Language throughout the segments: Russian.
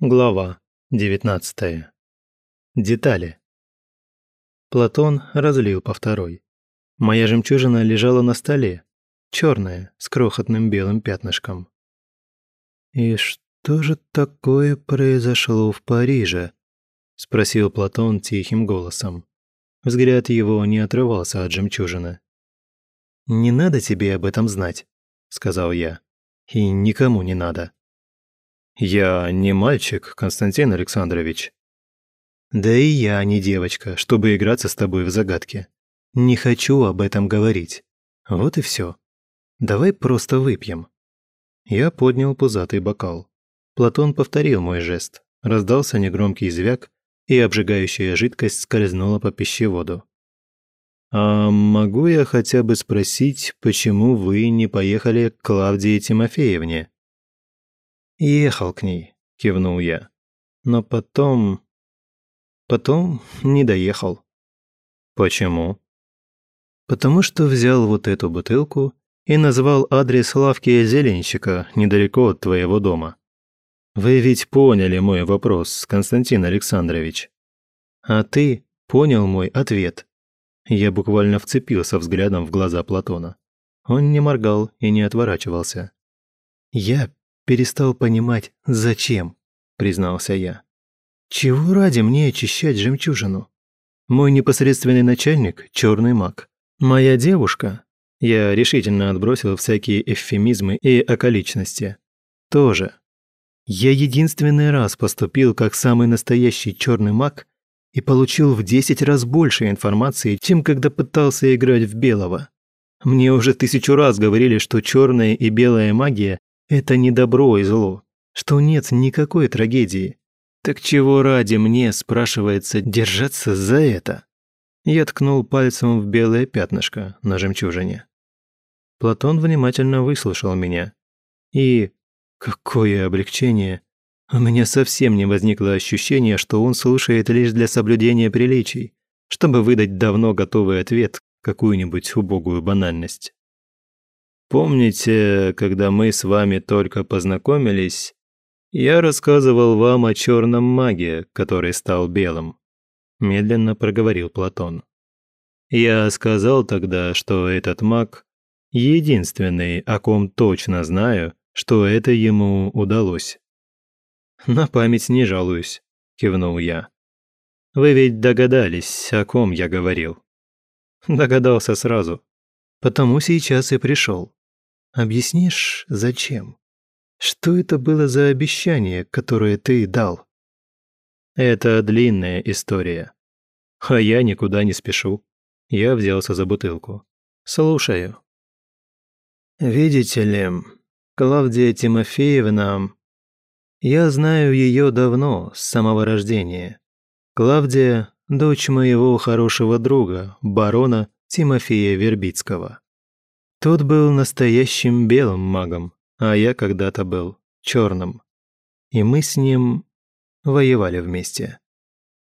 Глава 19. Детали. Платон разлил по второй. Моя жемчужина лежала на столе, черная, с крохотным белым пятнышком. «И что же такое произошло в Париже?» – спросил Платон тихим голосом. Взгляд его не отрывался от жемчужины. «Не надо тебе об этом знать», – сказал я. «И никому не надо». «Я не мальчик, Константин Александрович». «Да и я не девочка, чтобы играться с тобой в загадки. Не хочу об этом говорить. Вот и все. Давай просто выпьем». Я поднял пузатый бокал. Платон повторил мой жест. Раздался негромкий звяк, и обжигающая жидкость скользнула по пищеводу. «А могу я хотя бы спросить, почему вы не поехали к Клавдии Тимофеевне?» «Ехал к ней», – кивнул я. «Но потом... потом не доехал». «Почему?» «Потому что взял вот эту бутылку и назвал адрес лавки зеленщика недалеко от твоего дома. Вы ведь поняли мой вопрос, Константин Александрович. А ты понял мой ответ». Я буквально вцепился взглядом в глаза Платона. Он не моргал и не отворачивался. «Я перестал понимать, зачем», – признался я. «Чего ради мне очищать жемчужину? Мой непосредственный начальник – черный маг. Моя девушка – я решительно отбросил всякие эвфемизмы и околичности. Тоже. Я единственный раз поступил как самый настоящий черный маг и получил в десять раз больше информации, чем когда пытался играть в белого. Мне уже тысячу раз говорили, что черная и белая магия это не добро и зло, что нет никакой трагедии. Так чего ради мне, спрашивается, держаться за это? Я ткнул пальцем в белое пятнышко на жемчужине. Платон внимательно выслушал меня. И какое облегчение! У меня совсем не возникло ощущения, что он слушает лишь для соблюдения приличий, чтобы выдать давно готовый ответ, какую-нибудь убогую банальность. Помните, когда мы с вами только познакомились, я рассказывал вам о черном маге, который стал белым?» Медленно проговорил Платон. «Я сказал тогда, что этот маг – единственный, о ком точно знаю, что это ему удалось». «На память не жалуюсь», – кивнул я. «Вы ведь догадались, о ком я говорил?» Догадался сразу. Потому сейчас и пришел. Объяснишь, зачем? Что это было за обещание, которое ты дал? Это длинная история. А я никуда не спешу. Я взялся за бутылку. Слушаю. Видите ли, Клавдия Тимофеевна... Я знаю ее давно, с самого рождения. Клавдия – дочь моего хорошего друга, барона Тимофея Вербицкого. Тот был настоящим белым магом, а я когда-то был черным. И мы с ним воевали вместе.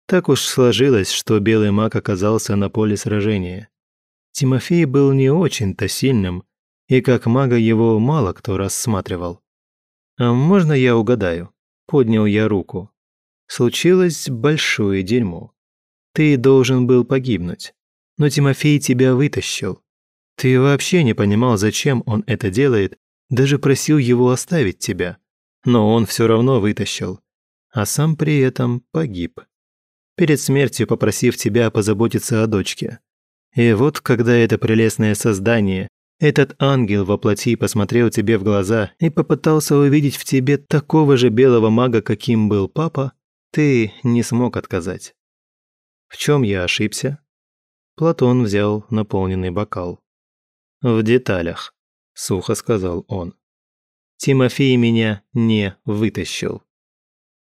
Так уж сложилось, что белый маг оказался на поле сражения. Тимофей был не очень-то сильным, и как мага его мало кто рассматривал. «А можно я угадаю?» – поднял я руку. «Случилось большое дерьмо. Ты должен был погибнуть, но Тимофей тебя вытащил. Ты вообще не понимал, зачем он это делает, даже просил его оставить тебя. Но он все равно вытащил. А сам при этом погиб. Перед смертью попросив тебя позаботиться о дочке. И вот, когда это прелестное создание, этот ангел во плоти посмотрел тебе в глаза и попытался увидеть в тебе такого же белого мага, каким был папа, ты не смог отказать. В чем я ошибся? Платон взял наполненный бокал. «В деталях», – сухо сказал он. «Тимофей меня не вытащил.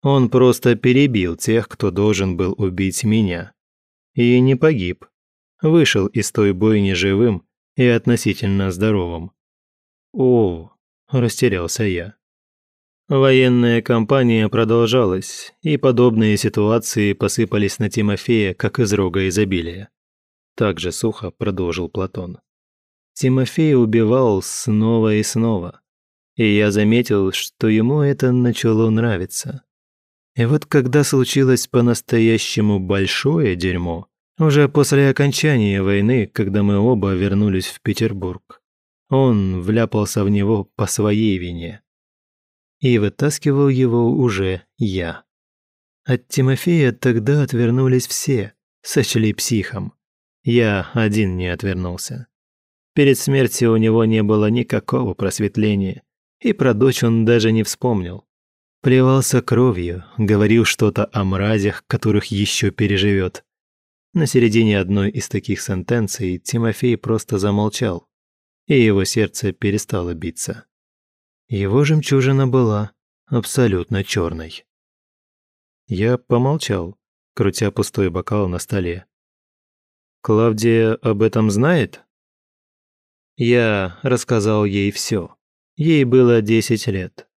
Он просто перебил тех, кто должен был убить меня. И не погиб. Вышел из той бойни живым и относительно здоровым». «О», – растерялся я. Военная кампания продолжалась, и подобные ситуации посыпались на Тимофея, как из рога изобилия. Так же сухо продолжил Платон. Тимофей убивал снова и снова. И я заметил, что ему это начало нравиться. И вот когда случилось по-настоящему большое дерьмо, уже после окончания войны, когда мы оба вернулись в Петербург, он вляпался в него по своей вине. И вытаскивал его уже я. От Тимофея тогда отвернулись все, сочли психом. Я один не отвернулся. Перед смертью у него не было никакого просветления, и про дочь он даже не вспомнил. Плевался кровью, говорил что-то о мразях, которых еще переживет. На середине одной из таких сентенций Тимофей просто замолчал, и его сердце перестало биться. Его жемчужина была абсолютно черной. Я помолчал, крутя пустой бокал на столе. «Клавдия об этом знает?» Я рассказал ей все. Ей было десять лет.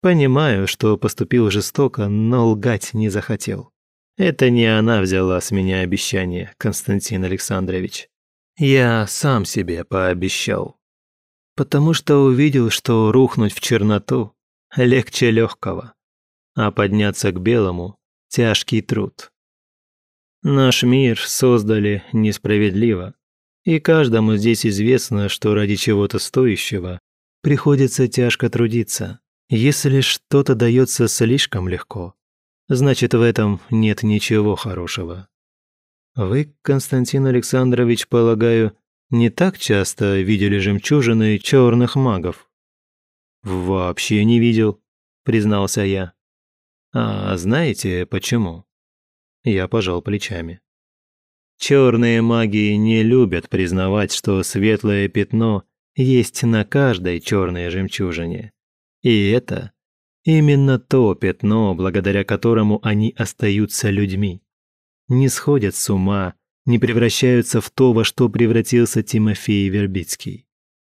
Понимаю, что поступил жестоко, но лгать не захотел. Это не она взяла с меня обещание, Константин Александрович. Я сам себе пообещал. Потому что увидел, что рухнуть в черноту легче легкого, а подняться к белому – тяжкий труд. Наш мир создали несправедливо, и каждому здесь известно, что ради чего-то стоящего приходится тяжко трудиться. Если что-то дается слишком легко, значит в этом нет ничего хорошего. Вы, Константин Александрович, полагаю, не так часто видели жемчужины черных магов? Вообще не видел, признался я. А знаете почему? Я пожал плечами. Черные маги не любят признавать, что светлое пятно есть на каждой черной жемчужине. И это именно то пятно, благодаря которому они остаются людьми. Не сходят с ума, не превращаются в то, во что превратился Тимофей Вербицкий.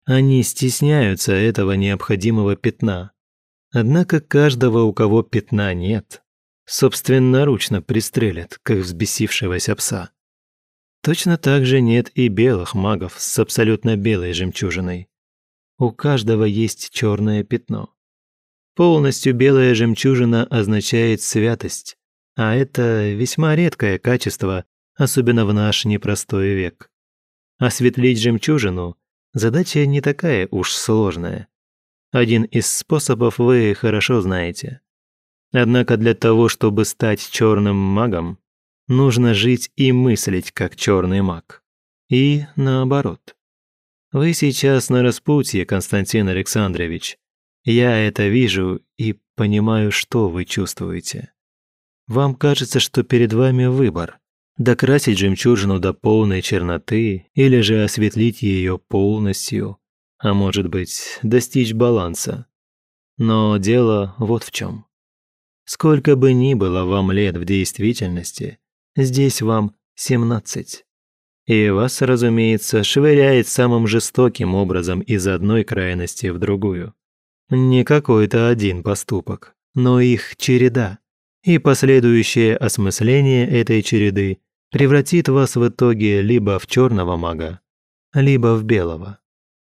Они стесняются этого необходимого пятна. Однако каждого, у кого пятна нет, собственноручно пристрелят, как взбесившегося пса. Точно так же нет и белых магов с абсолютно белой жемчужиной. У каждого есть черное пятно. Полностью белая жемчужина означает святость, а это весьма редкое качество, особенно в наш непростой век. Осветлить жемчужину – задача не такая уж сложная. Один из способов вы хорошо знаете. Однако для того, чтобы стать черным магом, нужно жить и мыслить как черный маг. И наоборот. Вы сейчас на распутье, Константин Александрович, я это вижу и понимаю, что вы чувствуете. Вам кажется, что перед вами выбор – докрасить жемчужину до полной черноты или же осветлить ее полностью, а может быть, достичь баланса. Но дело вот в чем. Сколько бы ни было вам лет в действительности, здесь вам 17. И вас, разумеется, швыряет самым жестоким образом из одной крайности в другую. Не какой-то один поступок, но их череда. И последующее осмысление этой череды превратит вас в итоге либо в черного мага, либо в белого,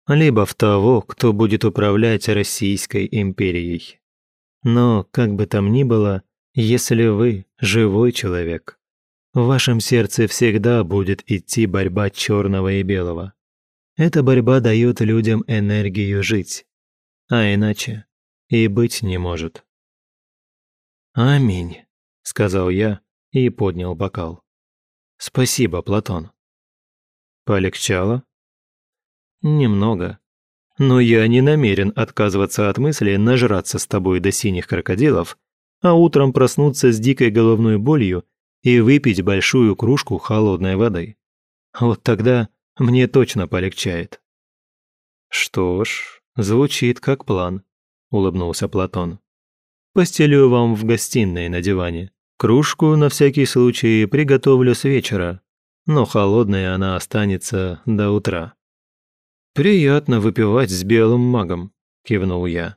либо в того, кто будет управлять Российской империей. Но, как бы там ни было, если вы живой человек, в вашем сердце всегда будет идти борьба черного и белого. Эта борьба дает людям энергию жить а иначе и быть не может. «Аминь», — сказал я и поднял бокал. «Спасибо, Платон». «Полегчало?» «Немного. Но я не намерен отказываться от мысли нажраться с тобой до синих крокодилов, а утром проснуться с дикой головной болью и выпить большую кружку холодной воды. Вот тогда мне точно полегчает». «Что ж, «Звучит как план», – улыбнулся Платон. «Постелю вам в гостиной на диване. Кружку на всякий случай приготовлю с вечера, но холодная она останется до утра». «Приятно выпивать с белым магом», – кивнул я.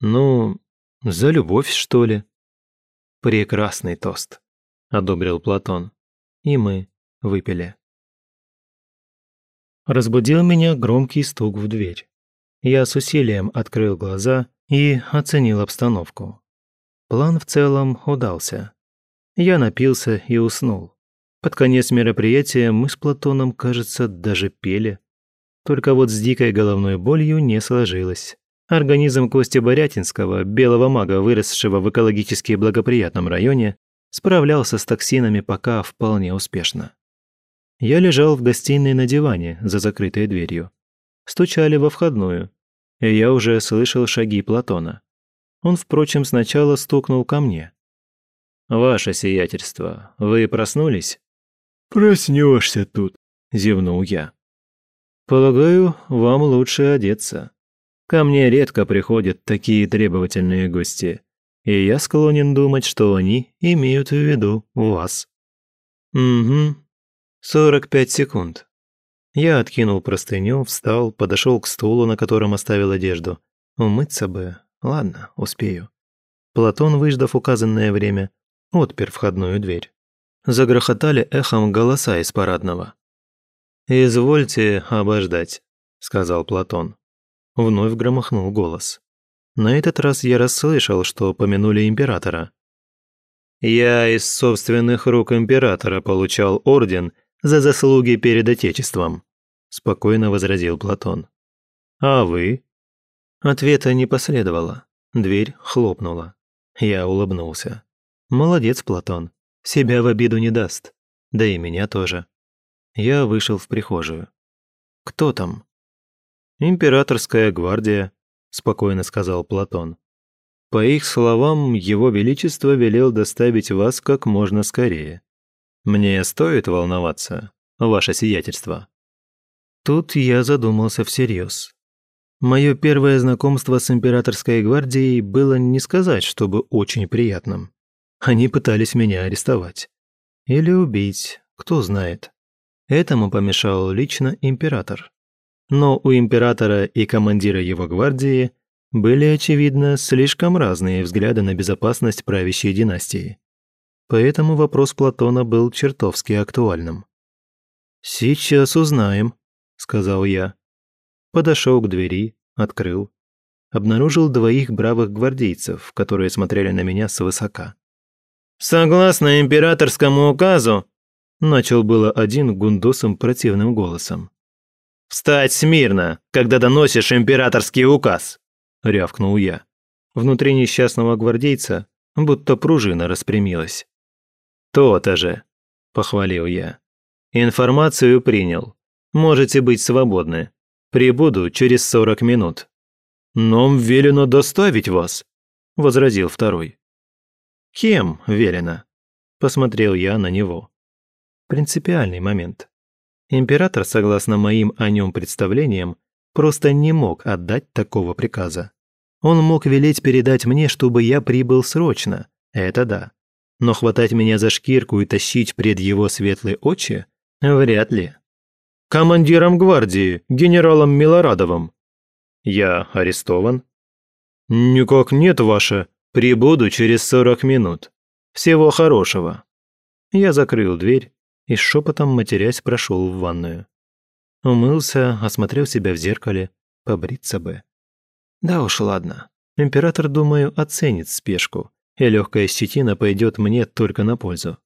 «Ну, за любовь, что ли?» «Прекрасный тост», – одобрил Платон. И мы выпили. Разбудил меня громкий стук в дверь. Я с усилием открыл глаза и оценил обстановку. План в целом удался. Я напился и уснул. Под конец мероприятия мы с Платоном, кажется, даже пели. Только вот с дикой головной болью не сложилось. Организм Кости Борятинского, белого мага, выросшего в экологически благоприятном районе, справлялся с токсинами пока вполне успешно. Я лежал в гостиной на диване за закрытой дверью. Стучали во входную, и я уже слышал шаги Платона. Он, впрочем, сначала стукнул ко мне. «Ваше сиятельство, вы проснулись?» «Проснешься тут», – зевнул я. «Полагаю, вам лучше одеться. Ко мне редко приходят такие требовательные гости, и я склонен думать, что они имеют в виду вас». «Угу. Сорок пять секунд». Я откинул простыню, встал, подошел к стулу, на котором оставил одежду. Умыться бы. Ладно, успею. Платон, выждав указанное время, отпер входную дверь. Загрохотали эхом голоса из парадного. «Извольте обождать», — сказал Платон. Вновь громыхнул голос. На этот раз я расслышал, что помянули императора. «Я из собственных рук императора получал орден за заслуги перед Отечеством», спокойно возразил Платон. «А вы?» Ответа не последовало. Дверь хлопнула. Я улыбнулся. «Молодец, Платон. Себя в обиду не даст. Да и меня тоже». Я вышел в прихожую. «Кто там?» «Императорская гвардия», – спокойно сказал Платон. «По их словам, его величество велел доставить вас как можно скорее. Мне стоит волноваться, ваше сиятельство?» Тут я задумался всерьез. Мое первое знакомство с императорской гвардией было не сказать, чтобы очень приятным. Они пытались меня арестовать. Или убить, кто знает. Этому помешал лично император. Но у императора и командира его гвардии были, очевидно, слишком разные взгляды на безопасность правящей династии. Поэтому вопрос Платона был чертовски актуальным. «Сейчас узнаем», — сказал я. Подошел к двери, открыл. Обнаружил двоих бравых гвардейцев, которые смотрели на меня свысока. «Согласно императорскому указу», – начал было один гундосом противным голосом. «Встать смирно, когда доносишь императорский указ!» – рявкнул я. Внутри несчастного гвардейца будто пружина распрямилась. «То-то же!» – похвалил я. «Информацию принял. Можете быть свободны. Прибуду через сорок минут». «Нам велено доставить вас», – возразил второй. «Кем велено?» – посмотрел я на него. Принципиальный момент. Император, согласно моим о нем представлениям, просто не мог отдать такого приказа. Он мог велеть передать мне, чтобы я прибыл срочно, это да. Но хватать меня за шкирку и тащить пред его светлые очи – вряд ли. «Командиром гвардии, генералом Милорадовым». «Я арестован?» «Никак нет, ваше», Прибуду через сорок минут. Всего хорошего». Я закрыл дверь и шепотом матерясь прошел в ванную. Умылся, осмотрел себя в зеркале, побриться бы. Да уж ладно. Император, думаю, оценит спешку, и легкая щетина пойдет мне только на пользу.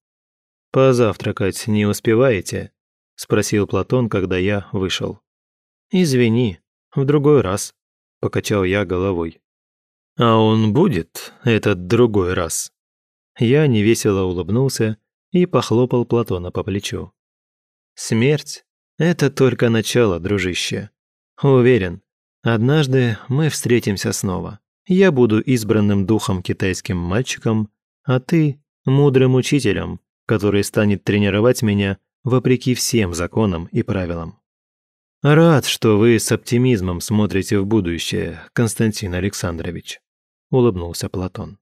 «Позавтракать не успеваете?» – спросил Платон, когда я вышел. «Извини, в другой раз», – покачал я головой. А он будет, этот другой раз. Я невесело улыбнулся и похлопал Платона по плечу. Смерть – это только начало, дружище. Уверен, однажды мы встретимся снова. Я буду избранным духом китайским мальчиком, а ты – мудрым учителем, который станет тренировать меня вопреки всем законам и правилам. Рад, что вы с оптимизмом смотрите в будущее, Константин Александрович улыбнулся Платон.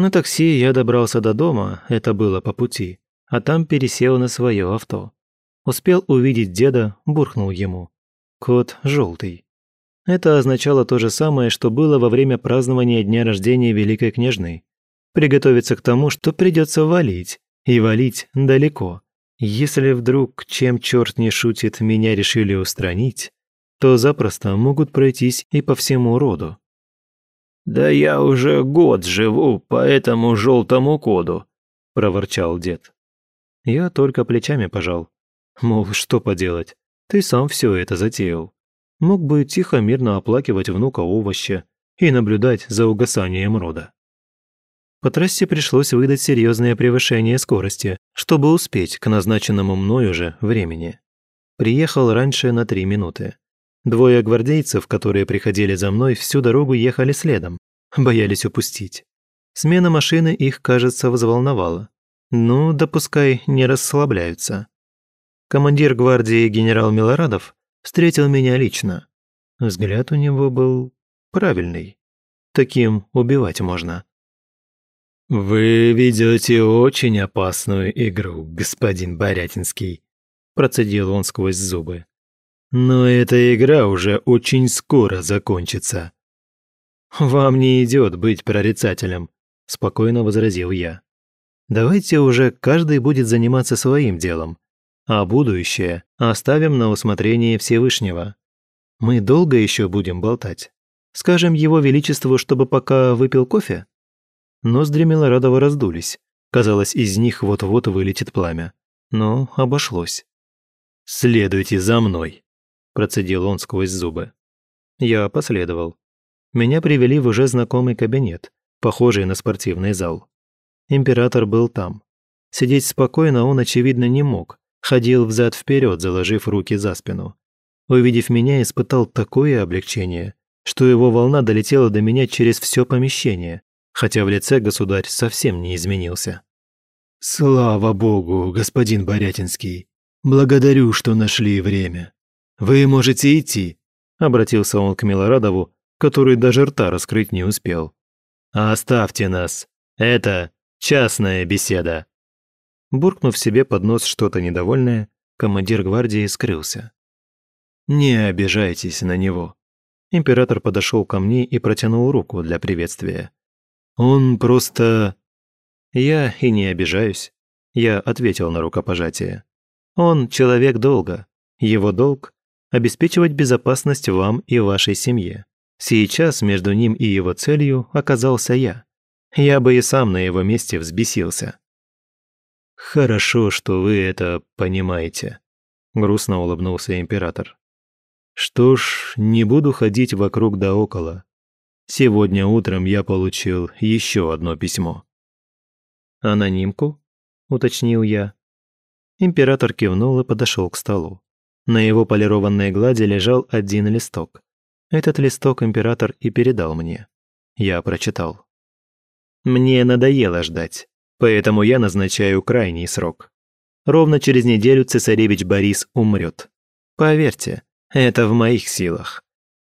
На такси я добрался до дома, это было по пути, а там пересел на свое авто. Успел увидеть деда, буркнул ему. Кот желтый. Это означало то же самое, что было во время празднования дня рождения Великой Княжны. Приготовиться к тому, что придется валить, и валить далеко. Если вдруг, чем черт не шутит, меня решили устранить, то запросто могут пройтись и по всему роду. «Да я уже год живу по этому желтому коду», – проворчал дед. Я только плечами пожал. Мол, что поделать, ты сам все это затеял. Мог бы тихо мирно оплакивать внука овоща и наблюдать за угасанием рода. По трассе пришлось выдать серьезное превышение скорости, чтобы успеть к назначенному мною же времени. Приехал раньше на три минуты. Двое гвардейцев, которые приходили за мной, всю дорогу ехали следом, боялись упустить. Смена машины их, кажется, взволновала. Ну, допускай, не расслабляются. Командир гвардии генерал Милорадов встретил меня лично. Взгляд у него был правильный. Таким убивать можно. «Вы ведете очень опасную игру, господин Борятинский», процедил он сквозь зубы. Но эта игра уже очень скоро закончится. Вам не идет быть прорицателем, спокойно возразил я. Давайте уже каждый будет заниматься своим делом, а будущее оставим на усмотрение Всевышнего. Мы долго еще будем болтать. Скажем его величеству, чтобы пока выпил кофе? Ноздри Милорадова раздулись. Казалось, из них вот-вот вылетит пламя. Но обошлось. «Следуйте за мной», процедил он сквозь зубы. Я последовал. Меня привели в уже знакомый кабинет, похожий на спортивный зал. Император был там. Сидеть спокойно он, очевидно, не мог, ходил взад вперед, заложив руки за спину. Увидев меня, испытал такое облегчение, что его волна долетела до меня через все помещение, хотя в лице государь совсем не изменился. «Слава богу, господин Борятинский! Благодарю, что нашли время. «Вы можете идти», – обратился он к Милорадову, который даже рта раскрыть не успел. «Оставьте нас. Это частная беседа». Буркнув себе под нос что-то недовольное, командир гвардии скрылся. «Не обижайтесь на него». Император подошел ко мне и протянул руку для приветствия. «Он просто...» «Я и не обижаюсь», – я ответил на рукопожатие. «Он человек долга. Его долг обеспечивать безопасность вам и вашей семье. Сейчас между ним и его целью оказался я. Я бы и сам на его месте взбесился. «Хорошо, что вы это понимаете», – грустно улыбнулся император. «Что ж, не буду ходить вокруг да около. Сегодня утром я получил еще одно письмо». «Анонимку?» – уточнил я. Император кивнул и подошел к столу. На его полированной глади лежал один листок. Этот листок император и передал мне. Я прочитал. «Мне надоело ждать, поэтому я назначаю крайний срок. Ровно через неделю цесаревич Борис умрет. Поверьте, это в моих силах.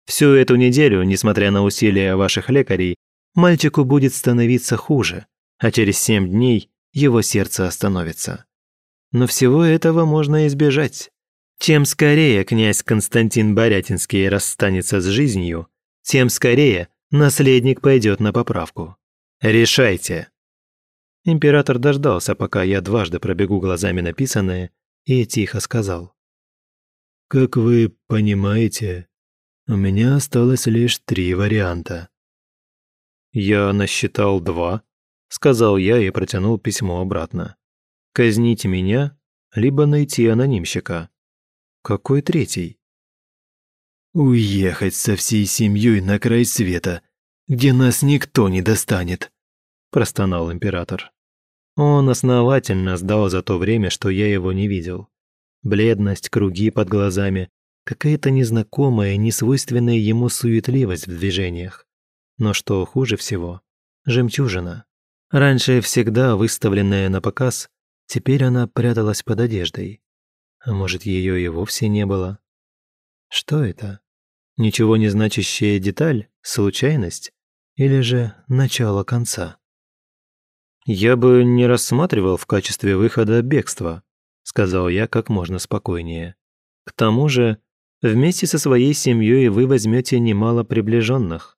Всю эту неделю, несмотря на усилия ваших лекарей, мальчику будет становиться хуже, а через семь дней его сердце остановится. Но всего этого можно избежать. Чем скорее князь Константин Борятинский расстанется с жизнью, тем скорее наследник пойдет на поправку. Решайте. Император дождался, пока я дважды пробегу глазами написанное, и тихо сказал. «Как вы понимаете, у меня осталось лишь три варианта». «Я насчитал два», — сказал я и протянул письмо обратно. «Казнить меня, либо найти анонимщика». Какой третий? «Уехать со всей семьей на край света, где нас никто не достанет», – простонал император. Он основательно сдал за то время, что я его не видел. Бледность, круги под глазами, какая-то незнакомая, несвойственная ему суетливость в движениях. Но что хуже всего – жемчужина. Раньше всегда выставленная на показ, теперь она пряталась под одеждой. А может, ее и вовсе не было? Что это? Ничего не значащая деталь, случайность или же начало конца? Я бы не рассматривал в качестве выхода бегства, сказал я как можно спокойнее. К тому же, вместе со своей семьей вы возьмете немало приближенных,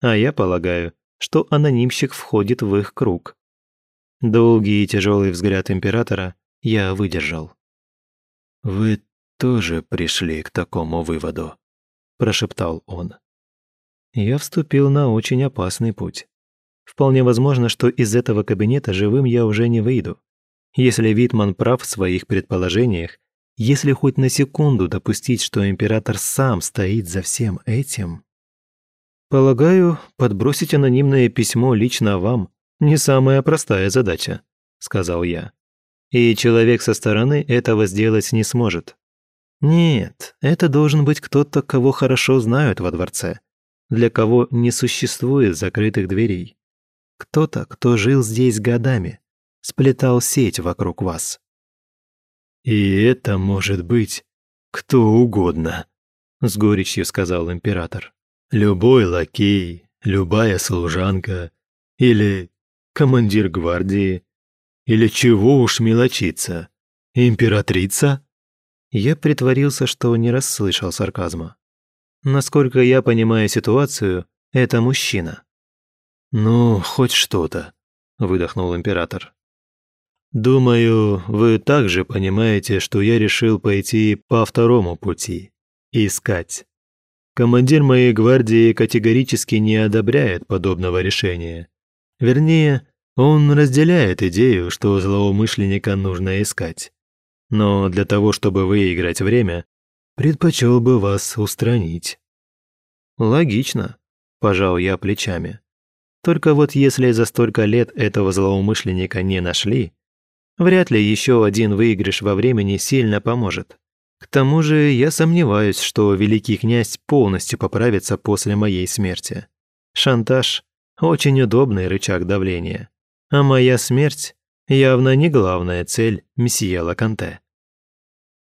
а я полагаю, что анонимщик входит в их круг. Долгий и тяжелый взгляд императора я выдержал. «Вы тоже пришли к такому выводу», – прошептал он. я вступил на очень опасный путь. Вполне возможно, что из этого кабинета живым я уже не выйду. Если Витман прав в своих предположениях, если хоть на секунду допустить, что император сам стоит за всем этим... Полагаю, подбросить анонимное письмо лично вам не самая простая задача, сказал я. И человек со стороны этого сделать не сможет. Нет, это должен быть кто-то, кого хорошо знают во дворце, для кого не существует закрытых дверей. Кто-то, кто жил здесь годами, сплетал сеть вокруг вас. «И это может быть кто угодно», — с горечью сказал император. «Любой лакей, любая служанка или командир гвардии, или чего уж мелочиться, императрица?» Я притворился, что не расслышал сарказма. Насколько я понимаю ситуацию, это мужчина. «Ну, хоть что-то», — выдохнул император. «Думаю, вы также понимаете, что я решил пойти по второму пути – искать. Командир моей гвардии категорически не одобряет подобного решения. Вернее, он разделяет идею, что злоумышленника нужно искать. Но для того, чтобы выиграть время, предпочел бы вас устранить». «Логично», – пожал я плечами. Только вот если за столько лет этого злоумышленника не нашли, вряд ли еще один выигрыш во времени сильно поможет. К тому же я сомневаюсь, что великий князь полностью поправится после моей смерти. Шантаж – очень удобный рычаг давления. А моя смерть явно не главная цель месье Лаканте.